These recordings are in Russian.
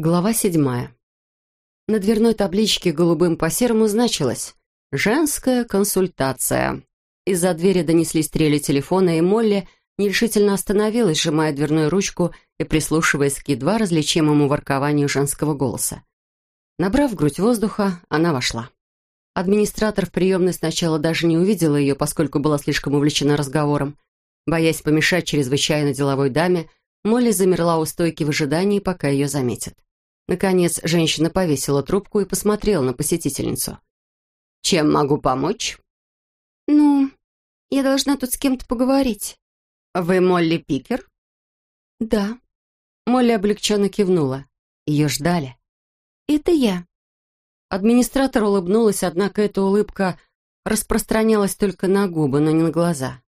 Глава седьмая. На дверной табличке голубым по серому значилось «Женская консультация». Из-за двери донеслись стрели телефона, и Молли нерешительно остановилась, сжимая дверную ручку и прислушиваясь к едва различимому воркованию женского голоса. Набрав грудь воздуха, она вошла. Администратор в приемной сначала даже не увидела ее, поскольку была слишком увлечена разговором. Боясь помешать чрезвычайно деловой даме, Молли замерла у стойки в ожидании, пока ее заметят. Наконец, женщина повесила трубку и посмотрела на посетительницу. «Чем могу помочь?» «Ну, я должна тут с кем-то поговорить». «Вы Молли Пикер?» «Да». Молли облегченно кивнула. Ее ждали. «Это я». Администратор улыбнулась, однако эта улыбка распространялась только на губы, но не на глаза.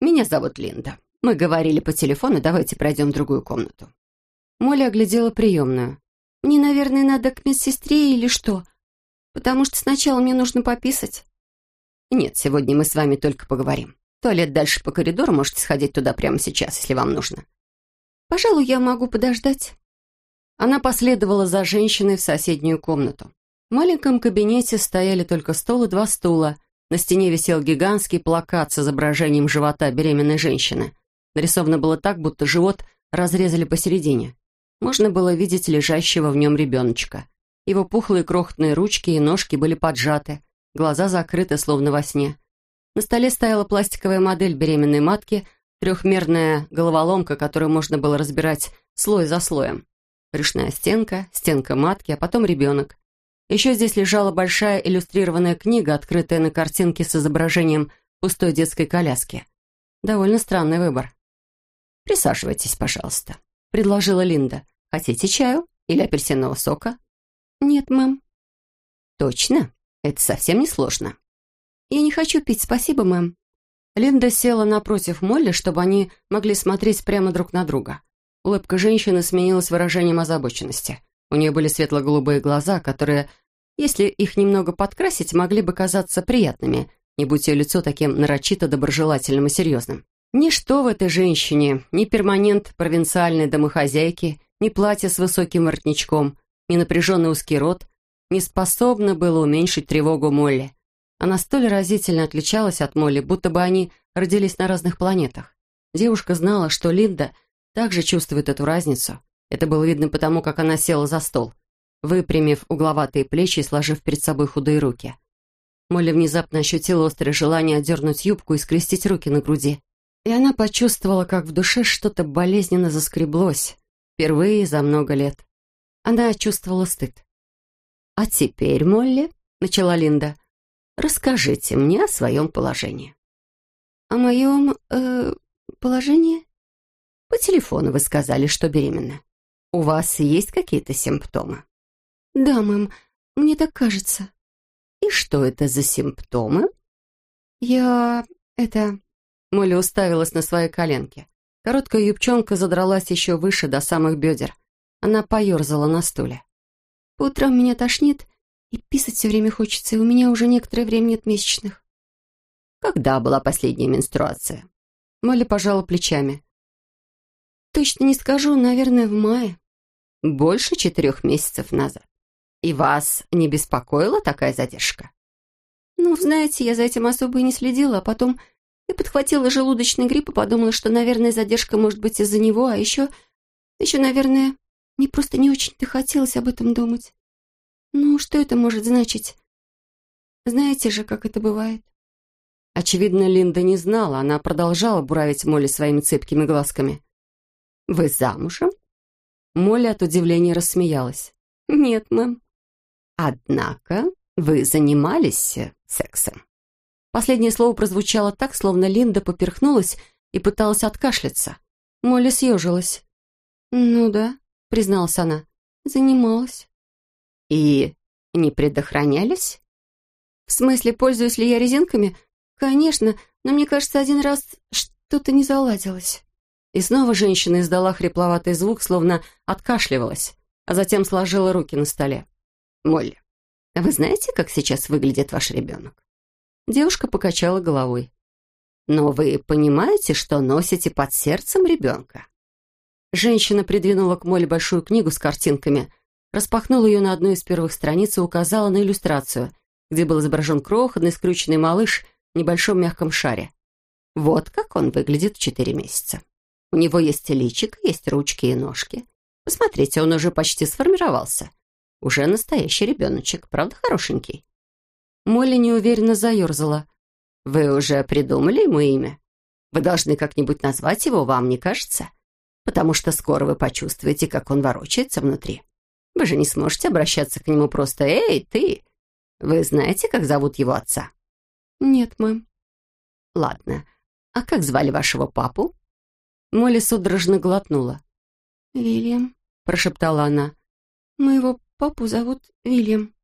«Меня зовут Линда. Мы говорили по телефону, давайте пройдем в другую комнату». Молли оглядела приемную. «Мне, наверное, надо к медсестре или что? Потому что сначала мне нужно пописать». «Нет, сегодня мы с вами только поговорим. Туалет дальше по коридору, можете сходить туда прямо сейчас, если вам нужно». «Пожалуй, я могу подождать». Она последовала за женщиной в соседнюю комнату. В маленьком кабинете стояли только стол и два стула. На стене висел гигантский плакат с изображением живота беременной женщины. Нарисовано было так, будто живот разрезали посередине можно было видеть лежащего в нем ребеночка. Его пухлые крохотные ручки и ножки были поджаты, глаза закрыты, словно во сне. На столе стояла пластиковая модель беременной матки, трехмерная головоломка, которую можно было разбирать слой за слоем. Брюшная стенка, стенка матки, а потом ребенок. Еще здесь лежала большая иллюстрированная книга, открытая на картинке с изображением пустой детской коляски. Довольно странный выбор. «Присаживайтесь, пожалуйста», — предложила Линда. «Хотите чаю или апельсинового сока?» «Нет, мэм». «Точно? Это совсем не сложно». «Я не хочу пить, спасибо, мэм». Линда села напротив Молли, чтобы они могли смотреть прямо друг на друга. Улыбка женщины сменилась выражением озабоченности. У нее были светло-голубые глаза, которые, если их немного подкрасить, могли бы казаться приятными, не будь ее лицо таким нарочито доброжелательным и серьезным. Ничто в этой женщине, ни перманент провинциальной домохозяйки, ни платье с высоким воротничком, ни напряженный узкий рот не способно было уменьшить тревогу Молли. Она столь разительно отличалась от Молли, будто бы они родились на разных планетах. Девушка знала, что Линда также чувствует эту разницу. Это было видно потому, как она села за стол, выпрямив угловатые плечи и сложив перед собой худые руки. Молли внезапно ощутила острое желание отдернуть юбку и скрестить руки на груди. И она почувствовала, как в душе что-то болезненно заскреблось. Впервые за много лет. Она чувствовала стыд. «А теперь, Молли», — начала Линда, — «расскажите мне о своем положении». «О моем... Э, положении?» «По телефону вы сказали, что беременна. У вас есть какие-то симптомы?» «Да, мэм, мне так кажется». «И что это за симптомы?» «Я... это... Молли уставилась на свои коленки. Короткая юбчонка задралась еще выше, до самых бедер. Она поерзала на стуле. «По утрам меня тошнит, и писать все время хочется, и у меня уже некоторое время нет месячных». «Когда была последняя менструация?» Молли пожала плечами. «Точно не скажу, наверное, в мае». «Больше четырех месяцев назад. И вас не беспокоила такая задержка?» «Ну, знаете, я за этим особо и не следила, а потом я подхватила желудочный грипп и подумала, что, наверное, задержка может быть из-за него, а еще... Еще, наверное, мне просто не очень-то хотелось об этом думать. Ну, что это может значить? Знаете же, как это бывает. Очевидно, Линда не знала, она продолжала буравить Молли своими цепкими глазками. «Вы замужем?» Молли от удивления рассмеялась. «Нет, мэм». «Однако вы занимались сексом?» Последнее слово прозвучало так, словно Линда поперхнулась и пыталась откашляться. Молли съежилась. «Ну да», — призналась она, — «занималась». «И не предохранялись?» «В смысле, пользуюсь ли я резинками? Конечно, но мне кажется, один раз что-то не заладилось». И снова женщина издала хрипловатый звук, словно откашливалась, а затем сложила руки на столе. «Молли, вы знаете, как сейчас выглядит ваш ребенок?» Девушка покачала головой. «Но вы понимаете, что носите под сердцем ребенка?» Женщина придвинула к Молли большую книгу с картинками, распахнула ее на одной из первых страниц и указала на иллюстрацию, где был изображен крохотный скрюченный малыш в небольшом мягком шаре. Вот как он выглядит в четыре месяца. У него есть личик, есть ручки и ножки. Посмотрите, он уже почти сформировался. Уже настоящий ребеночек, правда хорошенький? Молли неуверенно заерзала. «Вы уже придумали ему имя? Вы должны как-нибудь назвать его, вам не кажется? Потому что скоро вы почувствуете, как он ворочается внутри. Вы же не сможете обращаться к нему просто «Эй, ты!» Вы знаете, как зовут его отца? Нет, мэм. Ладно. А как звали вашего папу? Молли судорожно глотнула. Вильям, прошептала она. Моего папу зовут Вильям.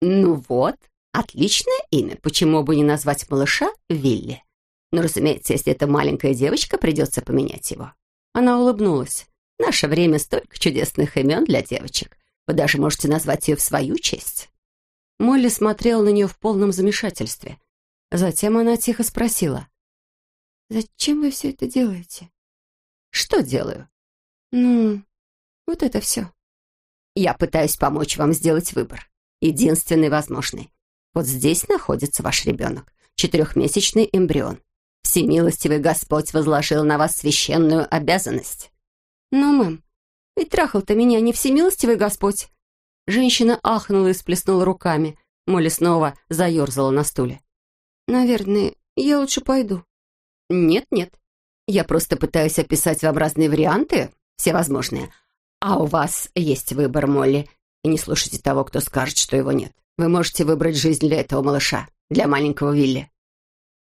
Ну вот, отличное имя. Почему бы не назвать малыша Вилли? Но, разумеется, если это маленькая девочка, придется поменять его. Она улыбнулась. В наше время столько чудесных имен для девочек. Вы даже можете назвать ее в свою честь. Молли смотрела на нее в полном замешательстве. Затем она тихо спросила. «Зачем вы все это делаете?» «Что делаю?» «Ну, вот это все». «Я пытаюсь помочь вам сделать выбор. Единственный возможный. Вот здесь находится ваш ребенок, четырехмесячный эмбрион. Всемилостивый Господь возложил на вас священную обязанность». «Но, мэм, ведь трахал-то меня не всемилостивый Господь». Женщина ахнула и сплеснула руками. Молли снова заерзала на стуле. «Наверное, я лучше пойду». «Нет-нет. Я просто пытаюсь описать вам разные варианты, все возможные. А у вас есть выбор, Молли. И не слушайте того, кто скажет, что его нет. Вы можете выбрать жизнь для этого малыша, для маленького Вилли».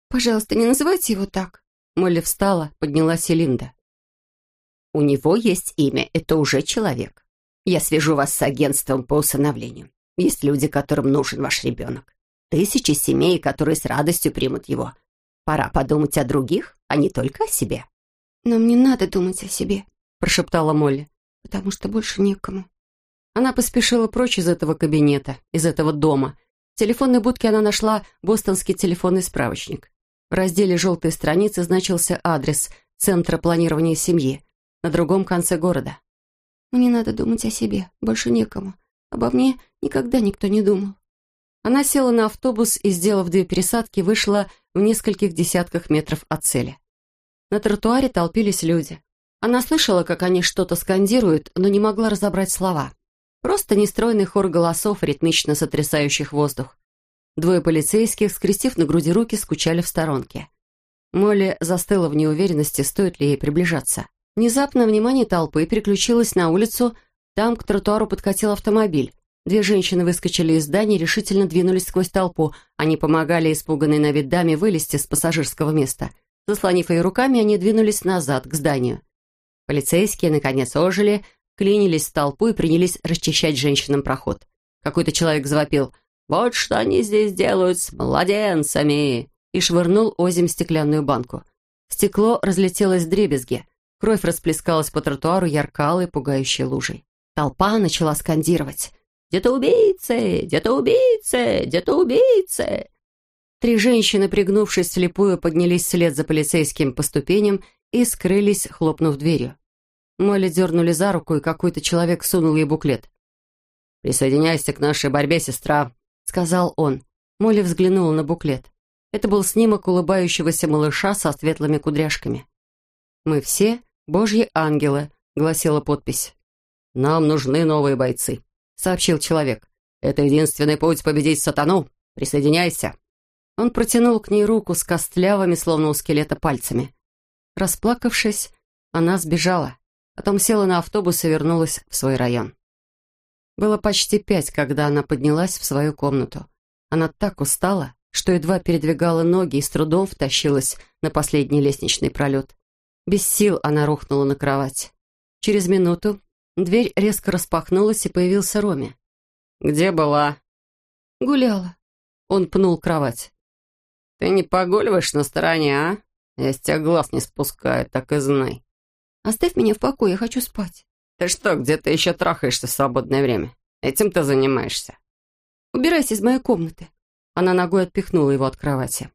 «Пожалуйста, не называйте его так». Молли встала, поднялась и Линда. «У него есть имя, это уже человек. Я свяжу вас с агентством по усыновлению. Есть люди, которым нужен ваш ребенок. Тысячи семей, которые с радостью примут его. Пора подумать о других, а не только о себе». «Нам не надо думать о себе», — прошептала Молли. «Потому что больше некому». Она поспешила прочь из этого кабинета, из этого дома. В телефонной будке она нашла бостонский телефонный справочник. В разделе «Желтые страницы» значился адрес Центра планирования семьи на другом конце города. Мне надо думать о себе, больше некому. Обо мне никогда никто не думал. Она села на автобус и, сделав две пересадки, вышла в нескольких десятках метров от цели. На тротуаре толпились люди. Она слышала, как они что-то скандируют, но не могла разобрать слова. Просто нестройный хор голосов, ритмично сотрясающих воздух. Двое полицейских, скрестив на груди руки, скучали в сторонке. Молли застыла в неуверенности, стоит ли ей приближаться. Внезапно внимание толпы переключилось на улицу, там к тротуару подкатил автомобиль. Две женщины выскочили из здания и решительно двинулись сквозь толпу. Они помогали испуганной на вид даме вылезти с пассажирского места. Заслонив ее руками, они двинулись назад, к зданию. Полицейские, наконец, ожили, клинились в толпу и принялись расчищать женщинам проход. Какой-то человек завопил «Вот что они здесь делают с младенцами!» и швырнул озим стеклянную банку. Стекло разлетелось в дребезги. Кровь расплескалась по тротуару яркалой, пугающей лужей. Толпа начала скандировать. «Где-то убийцы! Где-то убийцы! Где-то убийцы!» Три женщины, пригнувшись слепую, поднялись вслед за полицейским по ступеням и скрылись, хлопнув дверью. Молли дернули за руку, и какой-то человек сунул ей буклет. «Присоединяйся к нашей борьбе, сестра», — сказал он. Молли взглянула на буклет. Это был снимок улыбающегося малыша со светлыми кудряшками. «Мы все «Божьи ангелы», — гласила подпись. «Нам нужны новые бойцы», — сообщил человек. «Это единственный путь победить сатану. Присоединяйся». Он протянул к ней руку с костлявыми, словно у скелета, пальцами. Расплакавшись, она сбежала. Потом села на автобус и вернулась в свой район. Было почти пять, когда она поднялась в свою комнату. Она так устала, что едва передвигала ноги и с трудом втащилась на последний лестничный пролет. Без сил она рухнула на кровать. Через минуту дверь резко распахнулась, и появился Роми. «Где была?» «Гуляла». Он пнул кровать. «Ты не погуливаешь на стороне, а? Я с тебя глаз не спускаю, так и знай». «Оставь меня в покое, я хочу спать». «Ты что, где-то еще трахаешься в свободное время? Этим ты занимаешься?» «Убирайся из моей комнаты». Она ногой отпихнула его от кровати.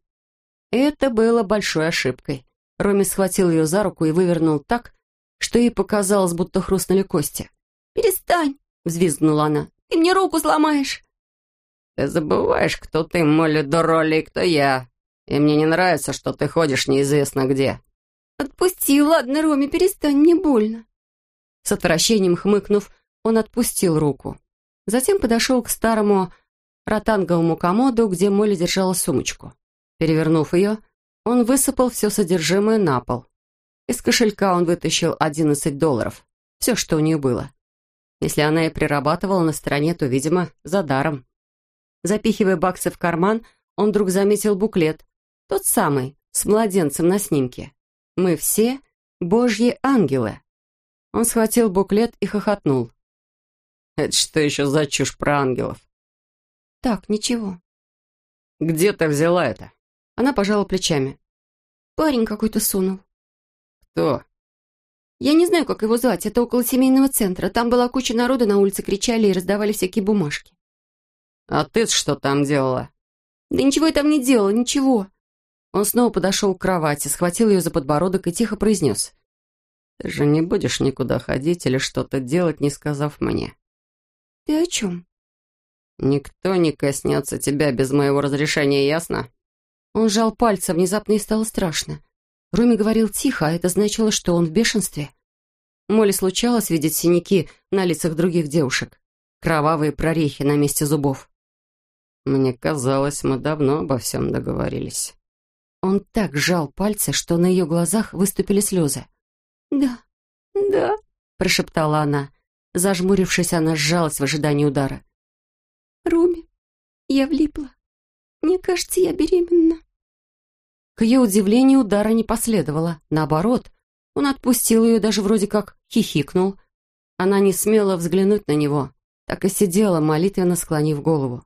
Это было большой ошибкой. Роми схватил ее за руку и вывернул так, что ей показалось, будто хрустнули кости. «Перестань!» — взвизгнула она. «Ты мне руку сломаешь!» «Ты забываешь, кто ты, Молли Дороли, и кто я. И мне не нравится, что ты ходишь неизвестно где». «Отпусти, ладно, Роми, перестань, мне больно». С отвращением хмыкнув, он отпустил руку. Затем подошел к старому ротанговому комоду, где Молли держала сумочку. Перевернув ее, он высыпал все содержимое на пол. Из кошелька он вытащил 11 долларов. Все, что у нее было. Если она и прирабатывала на стороне, то, видимо, за даром. Запихивая баксы в карман, он вдруг заметил буклет. Тот самый, с младенцем на снимке. «Мы все божьи ангелы». Он схватил буклет и хохотнул. «Это что еще за чушь про ангелов?» «Так, ничего». «Где ты взяла это?» Она пожала плечами. «Парень какой-то сунул». «Кто?» «Я не знаю, как его звать. Это около семейного центра. Там была куча народа, на улице кричали и раздавали всякие бумажки». «А ты что там делала?» «Да ничего я там не делала, ничего». Он снова подошел к кровати, схватил ее за подбородок и тихо произнес. «Ты же не будешь никуда ходить или что-то делать, не сказав мне?» «Ты о чем?» «Никто не коснется тебя без моего разрешения, ясно?» Он сжал пальцы, внезапно и стало страшно. Руми говорил тихо, а это значило, что он в бешенстве. Молли случалось видеть синяки на лицах других девушек, кровавые прорехи на месте зубов. «Мне казалось, мы давно обо всем договорились». Он так сжал пальцы, что на ее глазах выступили слезы. «Да, да», — прошептала она. Зажмурившись, она сжалась в ожидании удара. «Руми, я влипла. Мне кажется, я беременна». К ее удивлению удара не последовало. Наоборот, он отпустил ее, даже вроде как хихикнул. Она не смела взглянуть на него, так и сидела, молитвенно склонив голову.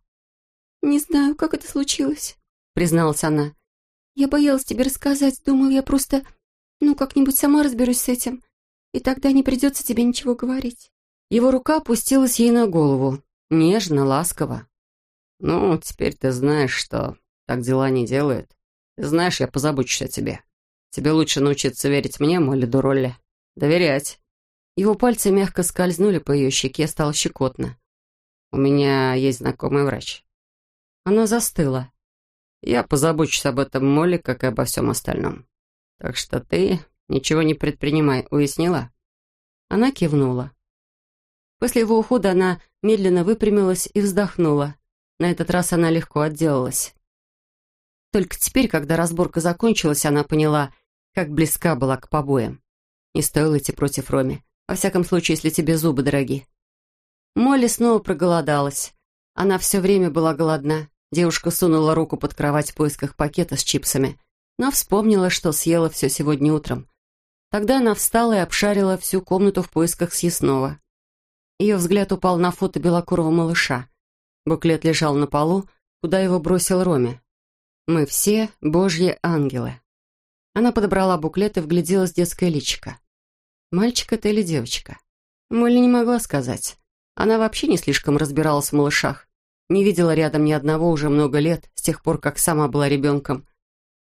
«Не знаю, как это случилось», — призналась она. «Я боялась тебе рассказать, думала, я просто, ну, как-нибудь сама разберусь с этим, и тогда не придется тебе ничего говорить». Его рука опустилась ей на голову, нежно, ласково. «Ну, теперь ты знаешь, что так дела не делают. Знаешь, я позабочусь о тебе. Тебе лучше научиться верить мне, Молли Дуролли. Доверять». Его пальцы мягко скользнули по ее щеке, стало щекотно. «У меня есть знакомый врач». Она застыла. «Я позабочусь об этом, Молли, как и обо всем остальном. Так что ты ничего не предпринимай, уяснила?» Она кивнула. После его ухода она медленно выпрямилась и вздохнула. На этот раз она легко отделалась. Только теперь, когда разборка закончилась, она поняла, как близка была к побоям. Не стоило идти против Роми. Во всяком случае, если тебе зубы дороги. Молли снова проголодалась. Она все время была голодна. Девушка сунула руку под кровать в поисках пакета с чипсами, но вспомнила, что съела все сегодня утром. Тогда она встала и обшарила всю комнату в поисках съестного. Ее взгляд упал на фото белокурого малыша. Буклет лежал на полу, куда его бросил Роме. «Мы все божьи ангелы». Она подобрала буклет и вгляделась в детское личико. Мальчик это или девочка? Молли не могла сказать. Она вообще не слишком разбиралась в малышах. Не видела рядом ни одного уже много лет, с тех пор, как сама была ребенком.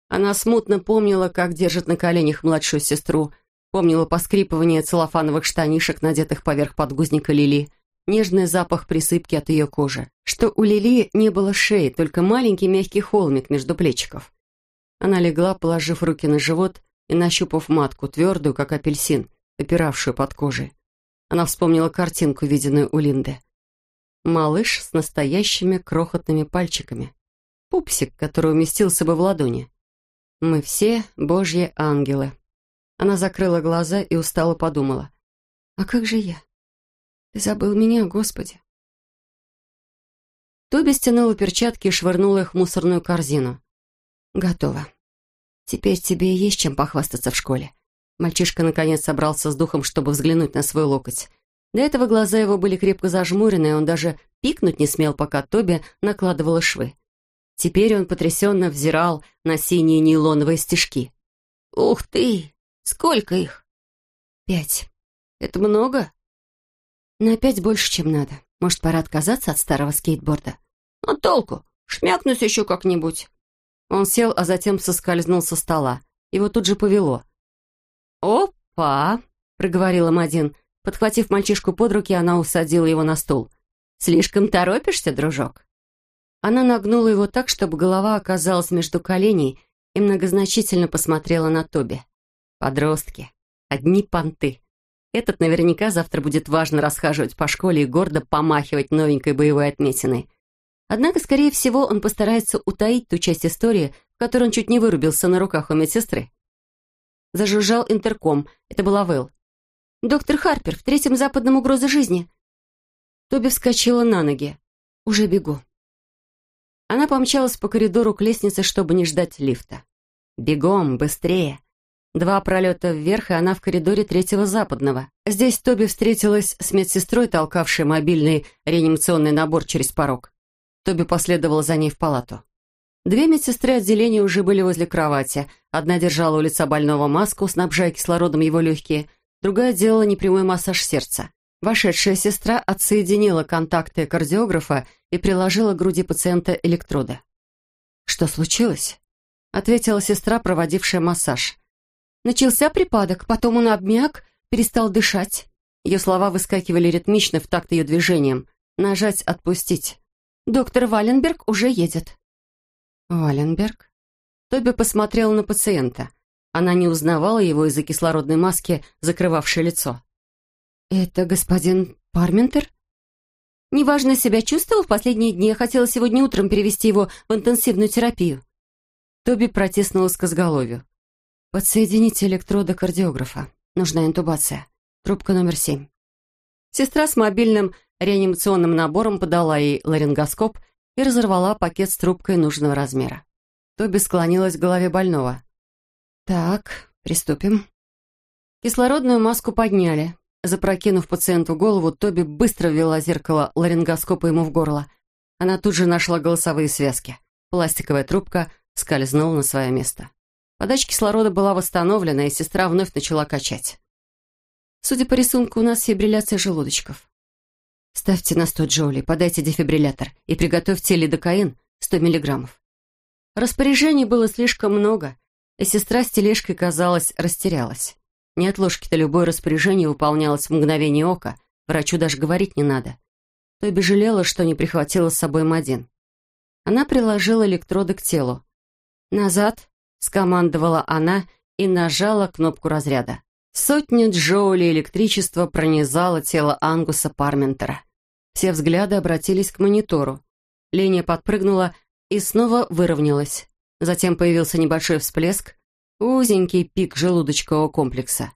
Она смутно помнила, как держит на коленях младшую сестру, Помнила поскрипывание целлофановых штанишек, надетых поверх подгузника Лили, нежный запах присыпки от ее кожи, что у Лили не было шеи, только маленький мягкий холмик между плечиков. Она легла, положив руки на живот и нащупав матку, твердую, как апельсин, опиравшую под кожей. Она вспомнила картинку, виденную у Линды. Малыш с настоящими крохотными пальчиками. Пупсик, который уместился бы в ладони. Мы все божьи ангелы. Она закрыла глаза и устало подумала. «А как же я? Ты забыл меня, Господи!» Тоби стянула перчатки и швырнула их в мусорную корзину. «Готово. Теперь тебе есть чем похвастаться в школе». Мальчишка наконец собрался с духом, чтобы взглянуть на свой локоть. До этого глаза его были крепко зажмурены, и он даже пикнуть не смел, пока Тоби накладывала швы. Теперь он потрясенно взирал на синие нейлоновые стежки. «Ух ты! Сколько их? Пять. Это много? На пять больше, чем надо. Может, пора отказаться от старого скейтборда? А толку? Шмякнусь еще как-нибудь. Он сел, а затем соскользнул со стола. Его тут же повело. «Опа!» — проговорила Мадин. Подхватив мальчишку под руки, она усадила его на стул. «Слишком торопишься, дружок?» Она нагнула его так, чтобы голова оказалась между коленей и многозначительно посмотрела на Тоби. «Подростки. Одни понты. Этот наверняка завтра будет важно расхаживать по школе и гордо помахивать новенькой боевой отметиной. Однако, скорее всего, он постарается утаить ту часть истории, в которой он чуть не вырубился на руках у медсестры. Зажужжал интерком. Это была Вэл. «Доктор Харпер, в третьем западном угроза жизни». Тоби вскочила на ноги. «Уже бегу». Она помчалась по коридору к лестнице, чтобы не ждать лифта. «Бегом, быстрее!» Два пролета вверх, и она в коридоре третьего западного. Здесь Тоби встретилась с медсестрой, толкавшей мобильный реанимационный набор через порог. Тоби последовала за ней в палату. Две медсестры отделения уже были возле кровати. Одна держала у лица больного маску, снабжая кислородом его легкие, другая делала непрямой массаж сердца. Вошедшая сестра отсоединила контакты кардиографа и приложила к груди пациента электроды. «Что случилось?» — ответила сестра, проводившая массаж. «Начался припадок, потом он обмяк, перестал дышать». Ее слова выскакивали ритмично в такт ее движением. «Нажать, отпустить». «Доктор Валенберг уже едет». «Валенберг?» Тоби посмотрела на пациента. Она не узнавала его из-за кислородной маски, закрывавшей лицо. «Это господин Парментер?» «Неважно себя чувствовал в последние дни. Я хотела сегодня утром перевести его в интенсивную терапию». Тоби протиснулась к изголовью. «Подсоедините электроды кардиографа. Нужна интубация. Трубка номер семь». Сестра с мобильным реанимационным набором подала ей ларингоскоп и разорвала пакет с трубкой нужного размера. Тоби склонилась к голове больного. «Так, приступим». Кислородную маску подняли. Запрокинув пациенту голову, Тоби быстро ввела зеркало ларингоскопа ему в горло. Она тут же нашла голосовые связки. Пластиковая трубка скользнула на свое место. Подача кислорода была восстановлена, и сестра вновь начала качать. Судя по рисунку, у нас фибрилляция желудочков. Ставьте на 100 джоулей, подайте дефибриллятор и приготовьте лидокаин 100 миллиграммов. Распоряжений было слишком много, и сестра с тележкой, казалось, растерялась. Неотложки-то любое распоряжение выполнялось в мгновение ока, врачу даже говорить не надо. Тоби жалела, что не прихватила с собой Мадин. Она приложила электроды к телу. «Назад», — скомандовала она и нажала кнопку разряда. Сотни джоулей электричества пронизало тело Ангуса Парментера. Все взгляды обратились к монитору. Линия подпрыгнула и снова выровнялась. Затем появился небольшой всплеск, узенький пик желудочкового комплекса.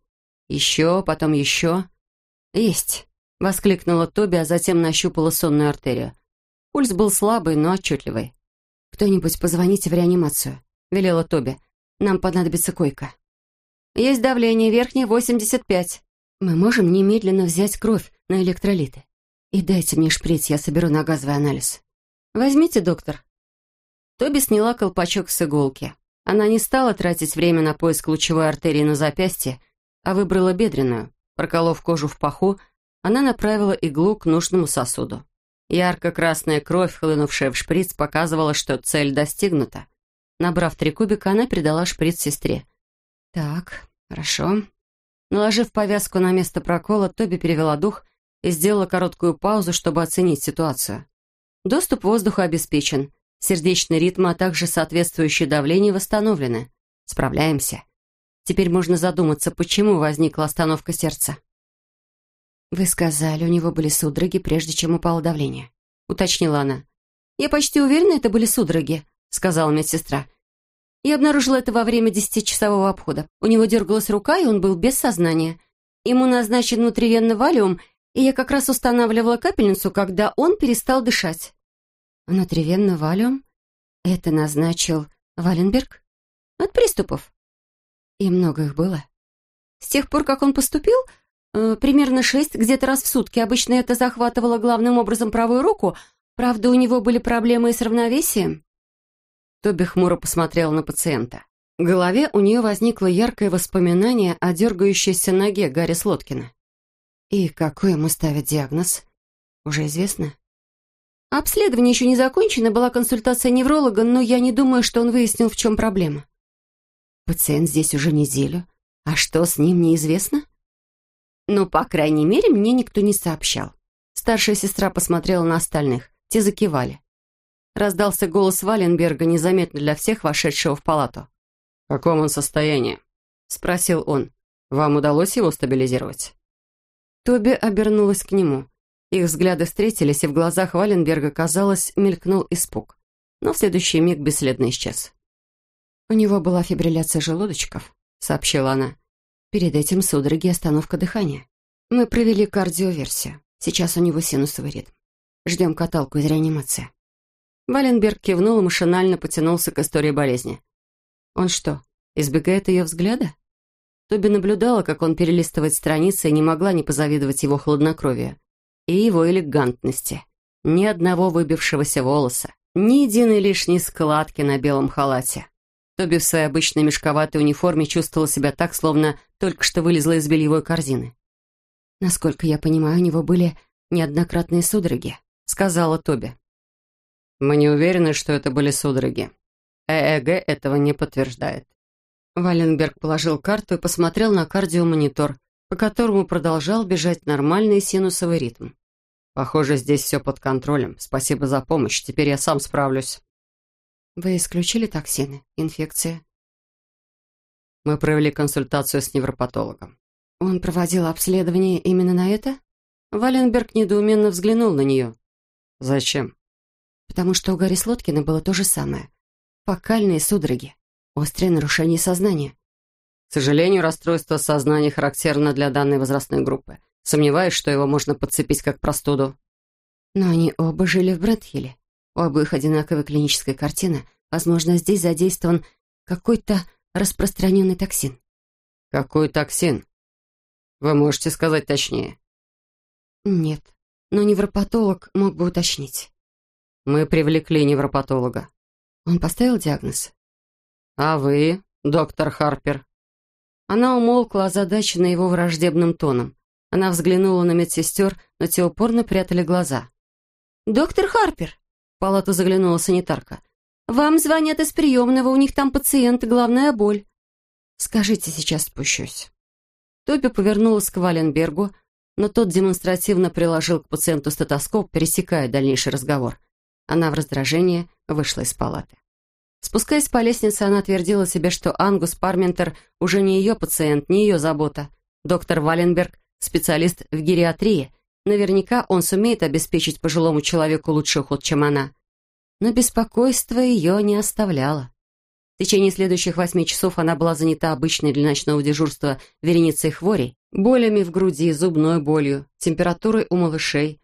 Еще, потом еще. «Есть!» — воскликнула Тоби, а затем нащупала сонную артерию. Пульс был слабый, но отчетливый. «Кто-нибудь позвоните в реанимацию», — велела Тоби. «Нам понадобится койка». «Есть давление, верхнее 85. Мы можем немедленно взять кровь на электролиты. И дайте мне шприц, я соберу на газовый анализ». «Возьмите, доктор», Тоби сняла колпачок с иголки. Она не стала тратить время на поиск лучевой артерии на запястье, а выбрала бедренную. Проколов кожу в паху, она направила иглу к нужному сосуду. Ярко-красная кровь, хлынувшая в шприц, показывала, что цель достигнута. Набрав три кубика, она передала шприц сестре. «Так, хорошо». Наложив повязку на место прокола, Тоби перевела дух и сделала короткую паузу, чтобы оценить ситуацию. Доступ воздуха обеспечен. Сердечный ритм, а также соответствующее давление восстановлены. Справляемся. Теперь можно задуматься, почему возникла остановка сердца. «Вы сказали, у него были судороги, прежде чем упало давление», — уточнила она. «Я почти уверена, это были судороги», — сказала медсестра. «Я обнаружила это во время десятичасового обхода. У него дергалась рука, и он был без сознания. Ему назначен внутривенный валиум, и я как раз устанавливала капельницу, когда он перестал дышать». Внутривенно валиум? Это назначил Валенберг? От приступов. И много их было. С тех пор, как он поступил, э, примерно шесть, где-то раз в сутки. Обычно это захватывало главным образом правую руку. Правда, у него были проблемы с равновесием. Тоби хмуро посмотрел на пациента. В голове у нее возникло яркое воспоминание о дергающейся ноге Гарри Слоткина. И какой ему ставят диагноз? Уже известно? Обследование еще не закончено, была консультация невролога, но я не думаю, что он выяснил, в чем проблема. Пациент здесь уже неделю. А что с ним, неизвестно? «Ну, по крайней мере, мне никто не сообщал». Старшая сестра посмотрела на остальных. Те закивали. Раздался голос Валенберга, незаметно для всех, вошедшего в палату. «В каком он состоянии?» — спросил он. «Вам удалось его стабилизировать?» Тоби обернулась к нему. Их взгляды встретились, и в глазах Валенберга, казалось, мелькнул испуг. Но в следующий миг бесследно исчез. «У него была фибрилляция желудочков», — сообщила она. «Перед этим судороги и остановка дыхания. Мы провели кардиоверсию. Сейчас у него синусовый ритм. Ждем каталку из реанимации». Валенберг кивнул и машинально потянулся к истории болезни. Он что, избегает ее взгляда? Тоби наблюдала, как он перелистывает страницы, и не могла не позавидовать его хладнокровию и его элегантности. Ни одного выбившегося волоса, ни единой лишней складки на белом халате. Тоби в своей обычной мешковатой униформе чувствовала себя так, словно только что вылезла из бельевой корзины. «Насколько я понимаю, у него были неоднократные судороги», — сказала Тоби. Мы не уверены, что это были судороги. ЭЭГ этого не подтверждает. Валенберг положил карту и посмотрел на кардиомонитор, по которому продолжал бежать нормальный синусовый ритм. «Похоже, здесь все под контролем. Спасибо за помощь. Теперь я сам справлюсь». «Вы исключили токсины? Инфекция?» Мы провели консультацию с невропатологом. «Он проводил обследование именно на это?» Валенберг недоуменно взглянул на нее. «Зачем?» потому что у Гарри Слоткина было то же самое. Фокальные судороги, острое нарушение сознания. К сожалению, расстройство сознания характерно для данной возрастной группы. Сомневаюсь, что его можно подцепить как простуду. Но они оба жили в Брэдхилле. У обоих одинаковая клиническая картина. Возможно, здесь задействован какой-то распространенный токсин. Какой токсин? Вы можете сказать точнее? Нет, но невропатолог мог бы уточнить. Мы привлекли невропатолога. Он поставил диагноз? А вы, доктор Харпер? Она умолкла, озадаченная его враждебным тоном. Она взглянула на медсестер, но те упорно прятали глаза. «Доктор Харпер!» В палату заглянула санитарка. «Вам звонят из приемного, у них там пациент, главная боль». «Скажите, сейчас спущусь». Тоби повернулась к Валенбергу, но тот демонстративно приложил к пациенту стетоскоп, пересекая дальнейший разговор. Она в раздражении вышла из палаты. Спускаясь по лестнице, она твердила себе, что Ангус Парментер уже не ее пациент, не ее забота. Доктор Валенберг – специалист в гериатрии. Наверняка он сумеет обеспечить пожилому человеку лучший уход, чем она. Но беспокойство ее не оставляло. В течение следующих восьми часов она была занята обычной для ночного дежурства вереницей хворей, болями в груди, зубной болью, температурой у малышей,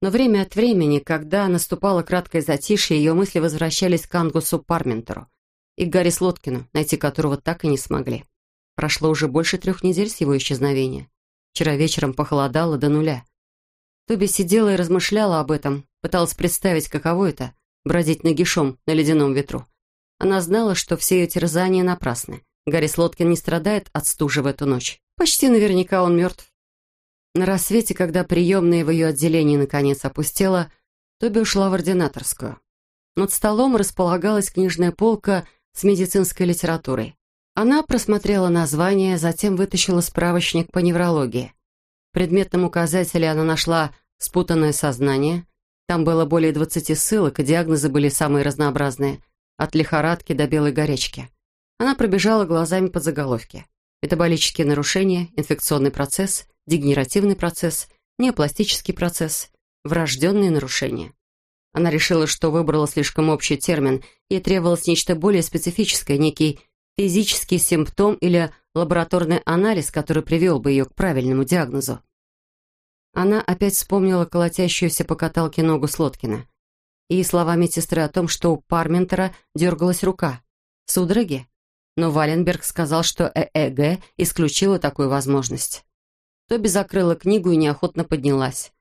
но время от времени, когда наступало краткое затишье, ее мысли возвращались к Ангусу Парментеру и Гарри Слоткину, найти которого так и не смогли. Прошло уже больше трех недель с его исчезновения. Вчера вечером похолодало до нуля. Тоби сидела и размышляла об этом, пыталась представить, каково это — бродить нагишом на ледяном ветру. Она знала, что все ее терзания напрасны. Гарри Слоткин не страдает от стужи в эту ночь. Почти наверняка он мертв. На рассвете, когда приемная в ее отделении наконец опустела, Тоби ушла в ординаторскую. Над столом располагалась книжная полка с медицинской литературой. Она просмотрела название, затем вытащила справочник по неврологии. В предметном указателе она нашла «спутанное сознание». Там было более 20 ссылок, и диагнозы были самые разнообразные, от лихорадки до белой горячки. Она пробежала глазами под заголовки. Метаболические нарушения, инфекционный процесс – дегенеративный процесс, неопластический процесс, врожденные нарушения. Она решила, что выбрала слишком общий термин, ей требовалось нечто более специфическое, некий физический симптом или лабораторный анализ, который привел бы ее к правильному диагнозу. Она опять вспомнила колотящуюся по каталке ногу Слоткина и слова медсестры о том, что у Парментера дергалась рука. Судороги? Но Валенберг сказал, что ЭЭГ исключила такую возможность. Тоби закрыла книгу и неохотно поднялась.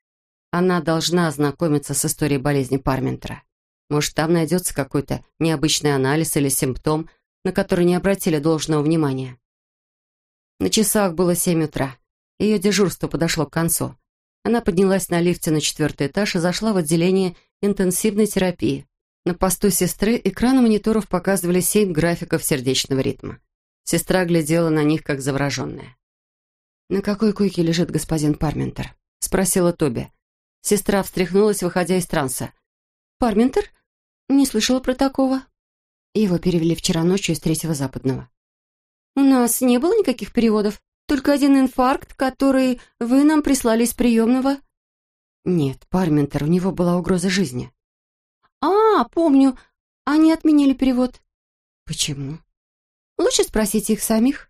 Она должна ознакомиться с историей болезни Парментера. Может, там найдется какой-то необычный анализ или симптом, на который не обратили должного внимания. На часах было семь утра. Ее дежурство подошло к концу. Она поднялась на лифте на четвертый этаж и зашла в отделение интенсивной терапии. На посту сестры экраны мониторов показывали семь графиков сердечного ритма. Сестра глядела на них, как завороженная. «На какой койке лежит господин Парментер?» — спросила Тоби. Сестра встряхнулась, выходя из транса. «Парментер? Не слышала про такого». Его перевели вчера ночью из Третьего Западного. «У нас не было никаких переводов, только один инфаркт, который вы нам прислали из приемного». «Нет, Парментер, у него была угроза жизни». «А, помню, они отменили перевод». «Почему?» «Лучше спросить их самих».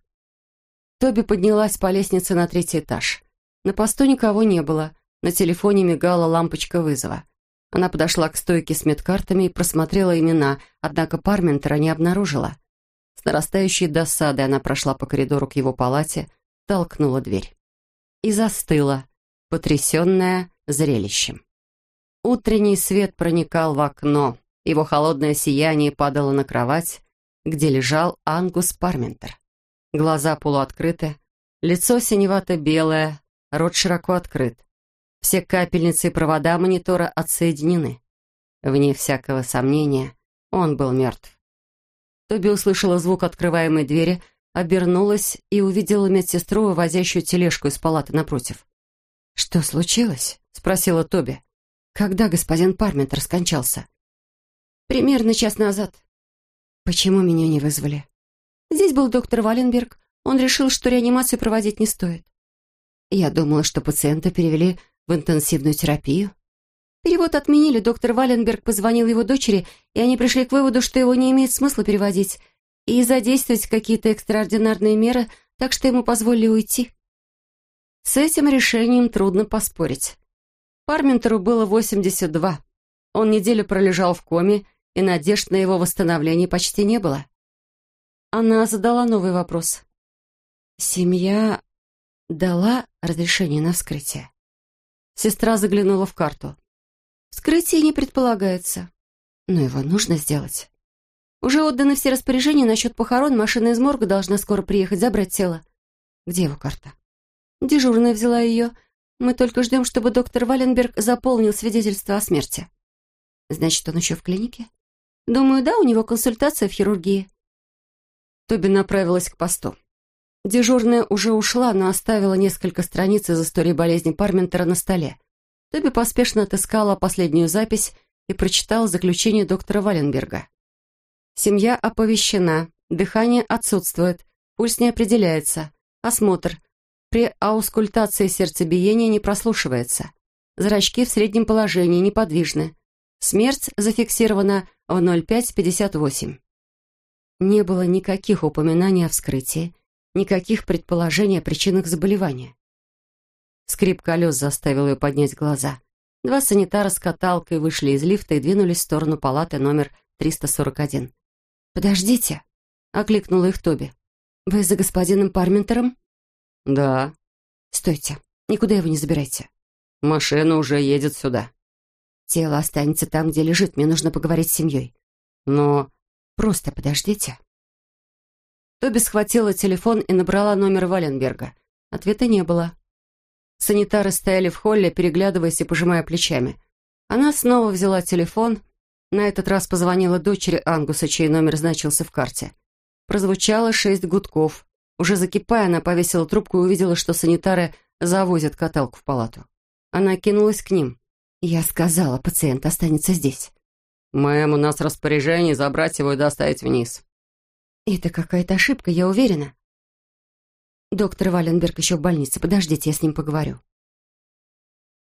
Тоби поднялась по лестнице на третий этаж. На посту никого не было. На телефоне мигала лампочка вызова. Она подошла к стойке с медкартами и просмотрела имена, однако Парментера не обнаружила. С нарастающей досадой она прошла по коридору к его палате, толкнула дверь. И застыла, потрясенная зрелищем. Утренний свет проникал в окно, его холодное сияние падало на кровать, где лежал Ангус Парментер. Глаза полуоткрыты, лицо синевато-белое, рот широко открыт. Все капельницы и провода монитора отсоединены. Вне всякого сомнения, он был мертв. Тоби услышала звук открываемой двери, обернулась и увидела медсестру, вывозящую тележку из палаты напротив. «Что случилось?» — спросила Тоби. «Когда господин Парментер скончался?» «Примерно час назад». «Почему меня не вызвали?» Здесь был доктор Валенберг. Он решил, что реанимацию проводить не стоит. Я думала, что пациента перевели в интенсивную терапию. Перевод отменили, доктор Валенберг позвонил его дочери, и они пришли к выводу, что его не имеет смысла переводить, и задействовать какие-то экстраординарные меры, так что ему позволили уйти. С этим решением трудно поспорить. Парментеру было 82. Он неделю пролежал в коме, и надежд на его восстановление почти не было. Она задала новый вопрос. «Семья дала разрешение на вскрытие?» Сестра заглянула в карту. «Вскрытие не предполагается». «Но его нужно сделать». «Уже отданы все распоряжения насчет похорон, машина из морга должна скоро приехать забрать тело». «Где его карта?» Дежурная взяла ее. Мы только ждем, чтобы доктор Валенберг заполнил свидетельство о смерти». «Значит, он еще в клинике?» «Думаю, да, у него консультация в хирургии». Тоби направилась к посту. Дежурная уже ушла, но оставила несколько страниц из истории болезни Парментера на столе. Тоби поспешно отыскала последнюю запись и прочитала заключение доктора Валенберга. Семья оповещена, дыхание отсутствует, пульс не определяется, осмотр. При аускультации сердцебиения не прослушивается. Зрачки в среднем положении, неподвижны. Смерть зафиксирована в 0558. Не было никаких упоминаний о вскрытии, никаких предположений о причинах заболевания. Скрип колес заставил ее поднять глаза. Два санитара с каталкой вышли из лифта и двинулись в сторону палаты номер 341. «Подождите!» — окликнула их Тоби. «Вы за господином Парментером?» «Да». «Стойте, никуда его не забирайте». «Машина уже едет сюда». «Тело останется там, где лежит, мне нужно поговорить с семьей». «Но Просто подождите». Тоби схватила телефон и набрала номер Валенберга. Ответа не было. Санитары стояли в холле, переглядываясь и пожимая плечами. Она снова взяла телефон, на этот раз позвонила дочери Ангуса, чей номер значился в карте. Прозвучало шесть гудков. Уже закипая, она повесила трубку и увидела, что санитары завозят каталку в палату. Она кинулась к ним. «Я сказала, пациент останется здесь». «Мэм, у нас распоряжение забрать его и доставить вниз». «Это какая-то ошибка, я уверена». «Доктор Валенберг еще в больнице. Подождите, я с ним поговорю».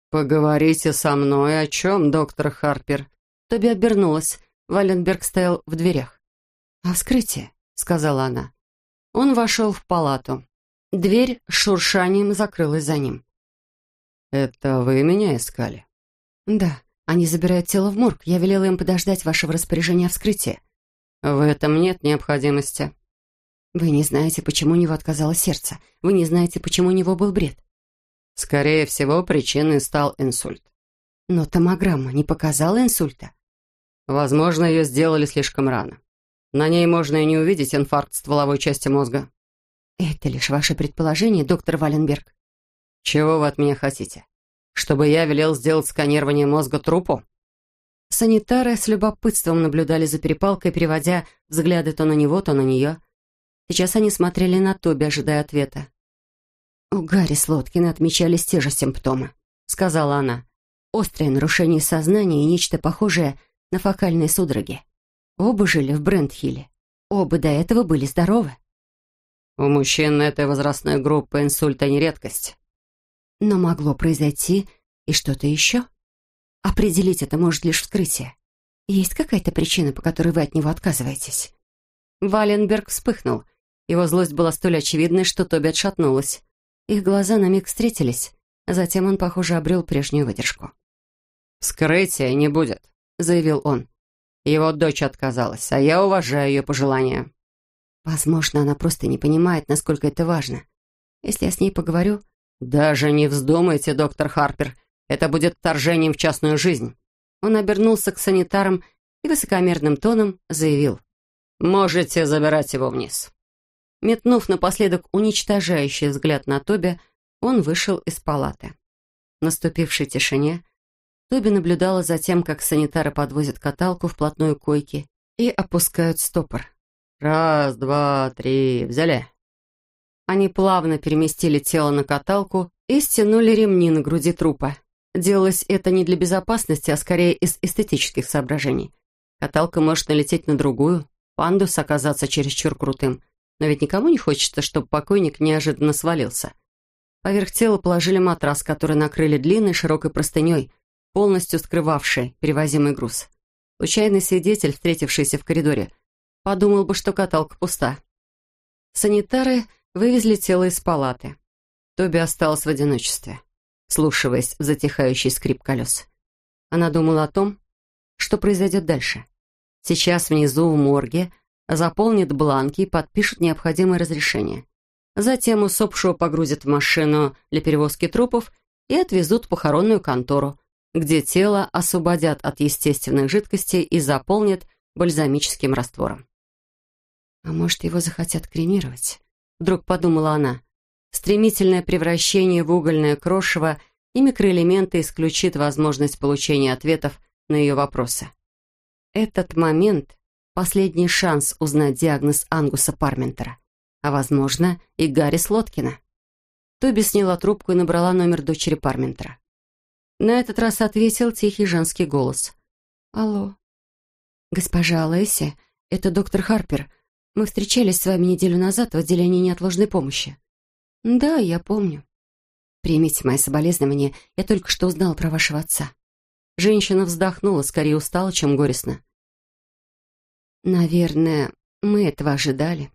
«Поговорите со мной о чем, доктор Харпер?» Тоби обернулась. Валенберг стоял в дверях. «О вскрытии», — сказала она. Он вошел в палату. Дверь с шуршанием закрылась за ним. «Это вы меня искали?» «Да. Они забирают тело в морг. Я велела им подождать вашего распоряжения о вскрытии». «В этом нет необходимости». «Вы не знаете, почему у него отказало сердце. Вы не знаете, почему у него был бред». «Скорее всего, причиной стал инсульт». «Но томограмма не показала инсульта?» «Возможно, ее сделали слишком рано. На ней можно и не увидеть инфаркт стволовой части мозга». «Это лишь ваше предположение, доктор Валенберг». «Чего вы от меня хотите? Чтобы я велел сделать сканирование мозга трупу?» Санитары с любопытством наблюдали за перепалкой, переводя взгляды то на него, то на нее. Сейчас они смотрели на Тоби, ожидая ответа. «У Гарри Слоткина отмечались те же симптомы», — сказала она. «Острое нарушение сознания и нечто похожее на фокальные судороги. Оба жили в Брентхилле. Оба до этого были здоровы». «У мужчин этой возрастной группы инсульта не редкость». «Но могло произойти и что-то еще. Определить это может лишь вскрытие. Есть какая-то причина, по которой вы от него отказываетесь?» Валенберг вспыхнул. Его злость была столь очевидной, что Тоби отшатнулась. Их глаза на миг встретились. Затем он, похоже, обрел прежнюю выдержку. «Скрытия не будет», — заявил он. «Его дочь отказалась, а я уважаю ее пожелания». «Возможно, она просто не понимает, насколько это важно. Если я с ней поговорю...» «Даже не вздумайте, доктор Харпер. Это будет вторжением в частную жизнь». Он обернулся к санитарам и высокомерным тоном заявил. «Можете забирать его вниз». Метнув напоследок уничтожающий взгляд на Тоби, он вышел из палаты. В наступившей тишине Тоби наблюдала за тем, как санитары подвозят каталку вплотную к койке и опускают стопор. «Раз, два, три, взяли». Они плавно переместили тело на каталку и стянули ремни на груди трупа. Делалось это не для безопасности, а скорее из эстетических соображений. Каталка может налететь на другую, пандус оказаться чересчур крутым – но ведь никому не хочется, чтобы покойник неожиданно свалился. Поверх тела положили матрас, который накрыли длинной широкой простыней, полностью скрывавшей перевозимый груз. Случайный свидетель, встретившийся в коридоре, подумал бы, что каталка пуста. Санитары вывезли тело из палаты. Тоби осталась в одиночестве, слушаясь в затихающий скрип колес. Она думала о том, что произойдет дальше. Сейчас внизу, в морге, заполнит бланки и подпишет необходимое разрешение. Затем усопшего погрузят в машину для перевозки трупов и отвезут в похоронную контору, где тело освободят от естественных жидкостей и заполнят бальзамическим раствором. «А может, его захотят кремировать?» Вдруг подумала она. Стремительное превращение в угольное крошево и микроэлементы исключит возможность получения ответов на ее вопросы. Этот момент Последний шанс узнать диагноз Ангуса Парментера. А, возможно, и Гарри Слоткина. Тоби сняла трубку и набрала номер дочери Парментера. На этот раз ответил тихий женский голос. «Алло». «Госпожа Лэйси, это доктор Харпер. Мы встречались с вами неделю назад в отделении неотложной помощи». «Да, я помню». «Примите мои соболезнования. Я только что узнала про вашего отца». Женщина вздохнула, скорее устала, чем горестно. Наверное, мы этого ожидали.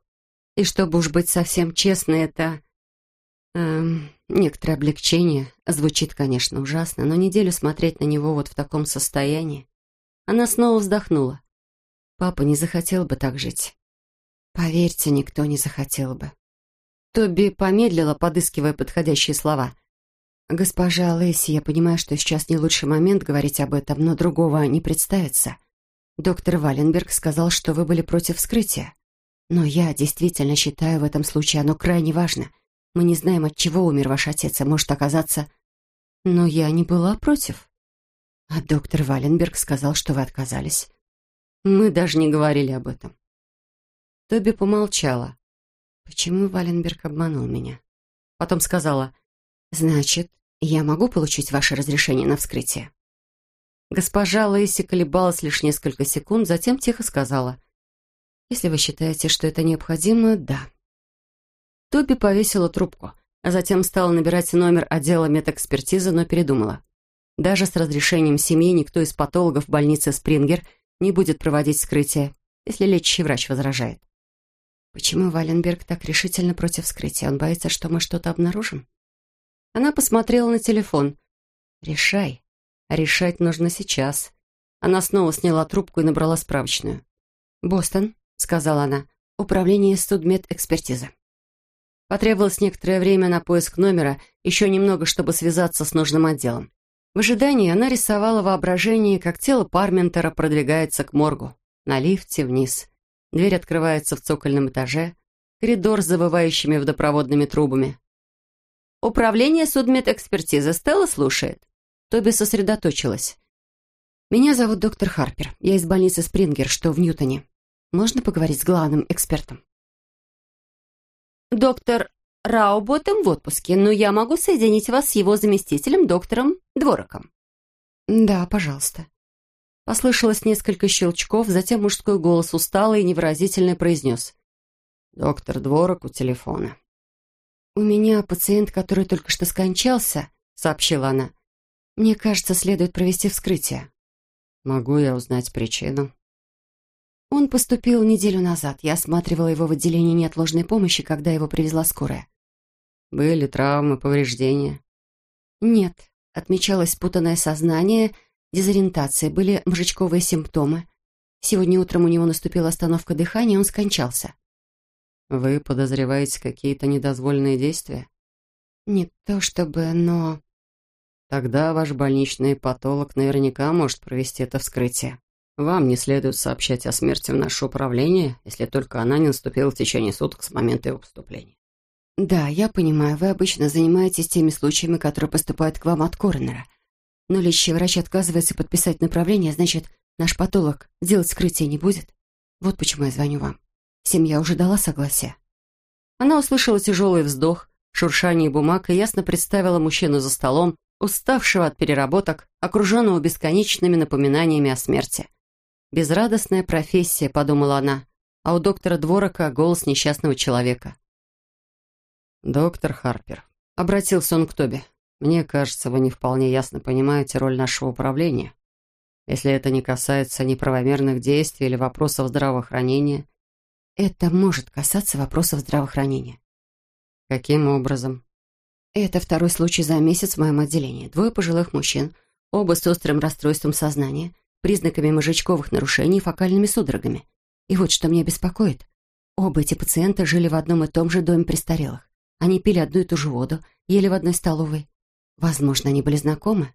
И чтобы уж быть совсем честной, это... Эм, некоторое облегчение. Звучит, конечно, ужасно, но неделю смотреть на него вот в таком состоянии. Она снова вздохнула. Папа не захотел бы так жить. Поверьте, никто не захотел бы. Тоби помедлила, подыскивая подходящие слова. «Госпожа Лэйси, я понимаю, что сейчас не лучший момент говорить об этом, но другого не представится. Доктор Валенберг сказал, что вы были против вскрытия. Но я действительно считаю в этом случае оно крайне важно. Мы не знаем, от чего умер ваш отец, и может оказаться... Но я не была против. А доктор Валенберг сказал, что вы отказались. Мы даже не говорили об этом. Тоби помолчала. Почему Валенберг обманул меня? Потом сказала, «Значит, я могу получить ваше разрешение на вскрытие?» Госпожа Лейси колебалась лишь несколько секунд, затем тихо сказала. «Если вы считаете, что это необходимо, да». Тоби повесила трубку, а затем стала набирать номер отдела медэкспертизы, но передумала. Даже с разрешением семьи никто из патологов в больнице Спрингер не будет проводить вскрытие, если лечащий врач возражает. Почему Валенберг так решительно против вскрытия? Он боится, что мы что-то обнаружим? Она посмотрела на телефон. «Решай», решать нужно сейчас. Она снова сняла трубку и набрала справочную. «Бостон», — сказала она, — «управление судмедэкспертизы». Потребовалось некоторое время на поиск номера, еще немного, чтобы связаться с нужным отделом. В ожидании она рисовала воображение, как тело Парментера продвигается к моргу. На лифте вниз. Дверь открывается в цокольном этаже. Коридор с завывающими водопроводными трубами. «Управление судмедэкспертизы Стелла слушает». Тоби сосредоточилась. «Меня зовут доктор Харпер. Я из больницы Спрингер, что в Ньютоне. Можно поговорить с главным экспертом?» «Доктор Рауботом в отпуске, но я могу соединить вас с его заместителем, доктором Двороком». «Да, пожалуйста». Послышалось несколько щелчков, затем мужской голос усталый и невыразительный произнес. «Доктор Дворок у телефона». «У меня пациент, который только что скончался», — сообщила она. «Мне кажется, следует провести вскрытие». «Могу я узнать причину?» Он поступил неделю назад. Я осматривала его в отделении неотложной помощи, когда его привезла скорая. Были травмы, повреждения? Нет. Отмечалось путанное сознание, дезориентация, были мозжечковые симптомы. Сегодня утром у него наступила остановка дыхания, он скончался. Вы подозреваете какие-то недозволенные действия? Не то чтобы, но... Тогда ваш больничный патолог наверняка может провести это вскрытие. Вам не следует сообщать о смерти в наше управление, если только она не наступила в течение суток с момента его поступления. Да, я понимаю, вы обычно занимаетесь теми случаями, которые поступают к вам от коронера. Но лечащий врач отказывается подписать направление, значит, наш патолог делать вскрытие не будет. Вот почему я звоню вам. Семья уже дала согласие. Она услышала тяжелый вздох, шуршание бумаг и ясно представила мужчину за столом, уставшего от переработок, окруженного бесконечными напоминаниями о смерти. «Безрадостная профессия», — подумала она, а у доктора Дворока голос несчастного человека. «Доктор Харпер», — обратился он к Тоби, — «мне кажется, вы не вполне ясно понимаете роль нашего управления. Если это не касается неправомерных действий или вопросов здравоохранения...» «Это может касаться вопросов здравоохранения». «Каким образом?» «Это второй случай за месяц в моем отделении. Двое пожилых мужчин, оба с острым расстройством сознания, признаками мозжечковых нарушений и фокальными судорогами. И вот что меня беспокоит. Оба эти пациента жили в одном и том же доме престарелых. Они пили одну и ту же воду, ели в одной столовой. Возможно, они были знакомы.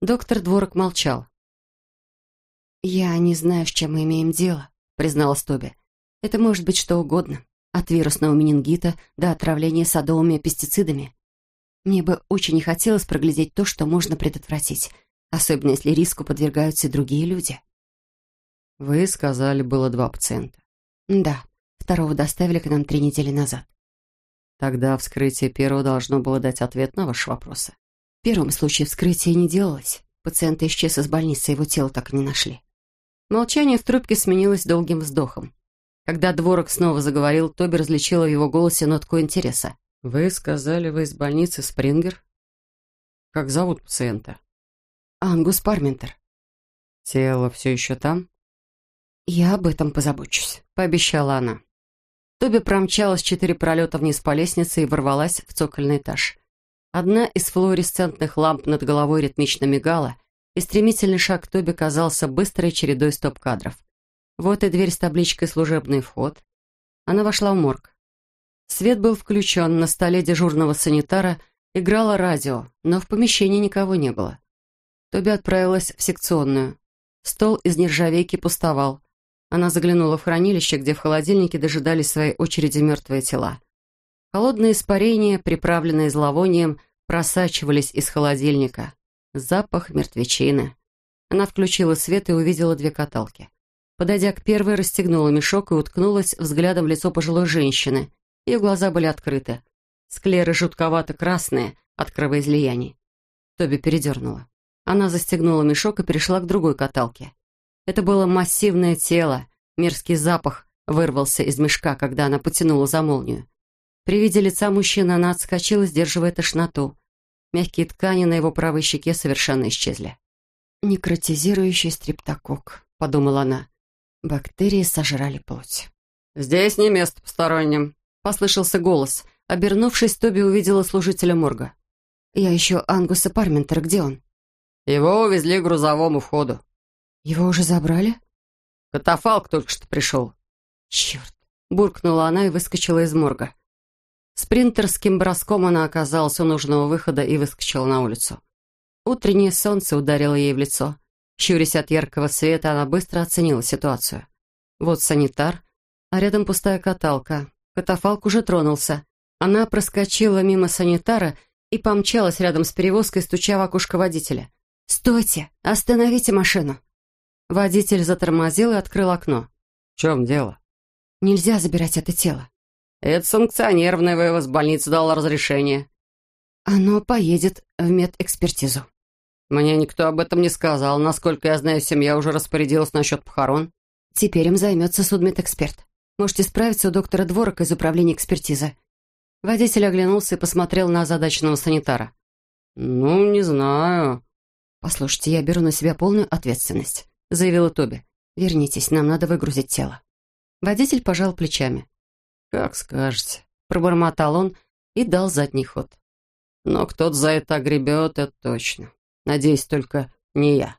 Доктор Дворок молчал. «Я не знаю, с чем мы имеем дело», — призналась Тоби. «Это может быть что угодно, от вирусного менингита до отравления садовыми пестицидами. Мне бы очень не хотелось проглядеть то, что можно предотвратить, особенно если риску подвергаются и другие люди. Вы сказали, было два пациента. Да, второго доставили к нам три недели назад. Тогда вскрытие первого должно было дать ответ на ваши вопросы. В первом случае вскрытие не делалось. Пациент исчез из больницы, его тело так и не нашли. Молчание в трубке сменилось долгим вздохом. Когда Дворок снова заговорил, Тоби различила в его голосе нотку интереса. «Вы сказали, вы из больницы Спрингер? Как зовут пациента?» Ангус Парментер. Тело все еще там? Я об этом позабочусь, пообещала она. Тоби промчалась четыре пролета вниз по лестнице и ворвалась в цокольный этаж. Одна из флуоресцентных ламп над головой ритмично мигала, и стремительный шаг Тоби казался быстрой чередой стоп-кадров. Вот и дверь с табличкой «Служебный вход». Она вошла в морг. Свет был включен, на столе дежурного санитара играло радио, но в помещении никого не было. Тоби отправилась в секционную. Стол из нержавейки пустовал. Она заглянула в хранилище, где в холодильнике дожидались своей очереди мертвые тела. Холодные испарения, приправленные зловонием, просачивались из холодильника. Запах мертвечины. Она включила свет и увидела две каталки. Подойдя к первой, расстегнула мешок и уткнулась взглядом в лицо пожилой женщины. Ее глаза были открыты. Склеры жутковато-красные от кровоизлияний. Тоби передернула. Она застегнула мешок и перешла к другой каталке. Это было массивное тело, мерзкий запах вырвался из мешка, когда она потянула за молнию. При виде лица мужчины она отскочила, сдерживая тошноту. Мягкие ткани на его правой щеке совершенно исчезли. «Некротизирующий стриптокок», — подумала она. Бактерии сожрали плоть. «Здесь не место посторонним», — послышался голос. Обернувшись, Тоби увидела служителя морга. «Я ищу Ангуса Парментера. Где он?» Его увезли к грузовому входу. Его уже забрали? Катафалк только что пришел. Черт! Буркнула она и выскочила из морга. Спринтерским броском она оказалась у нужного выхода и выскочила на улицу. Утреннее солнце ударило ей в лицо. Щурясь от яркого света, она быстро оценила ситуацию. Вот санитар, а рядом пустая каталка. Катафалк уже тронулся. Она проскочила мимо санитара и помчалась рядом с перевозкой, стуча в окошко водителя. «Стойте! Остановите машину!» Водитель затормозил и открыл окно. «В чем дело?» «Нельзя забирать это тело». Это санкционированное, вы с больницы дал разрешение. Оно поедет в медэкспертизу. Мне никто об этом не сказал. Насколько я знаю, семья уже распорядилась насчет похорон. Теперь им займется судмедэксперт. Можете справиться у доктора Дворока из управления экспертизы. Водитель оглянулся и посмотрел на озадаченного санитара. «Ну, не знаю». «Послушайте, я беру на себя полную ответственность», — заявила Тоби. «Вернитесь, нам надо выгрузить тело». Водитель пожал плечами. «Как скажете», — пробормотал он и дал задний ход. «Но кто-то за это огребет, это точно. Надеюсь, только не я».